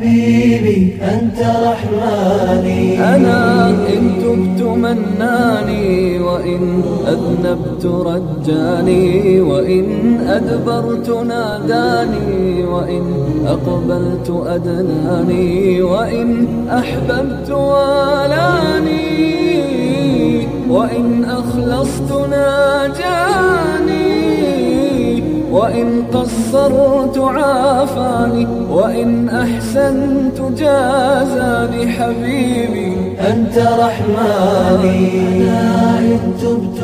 حبيبي أنت رحماني. أنا إن تبت مناني وإن أذنبت رجاني وإن أدبرت ناداني وإن أقبلت أدناني وإن أحببت والاني وإن أخلصت ناجاني. وإن قصرت عافاني وإن أحسنت جازاني حبيبي أنت رحماني. أنا إن تبت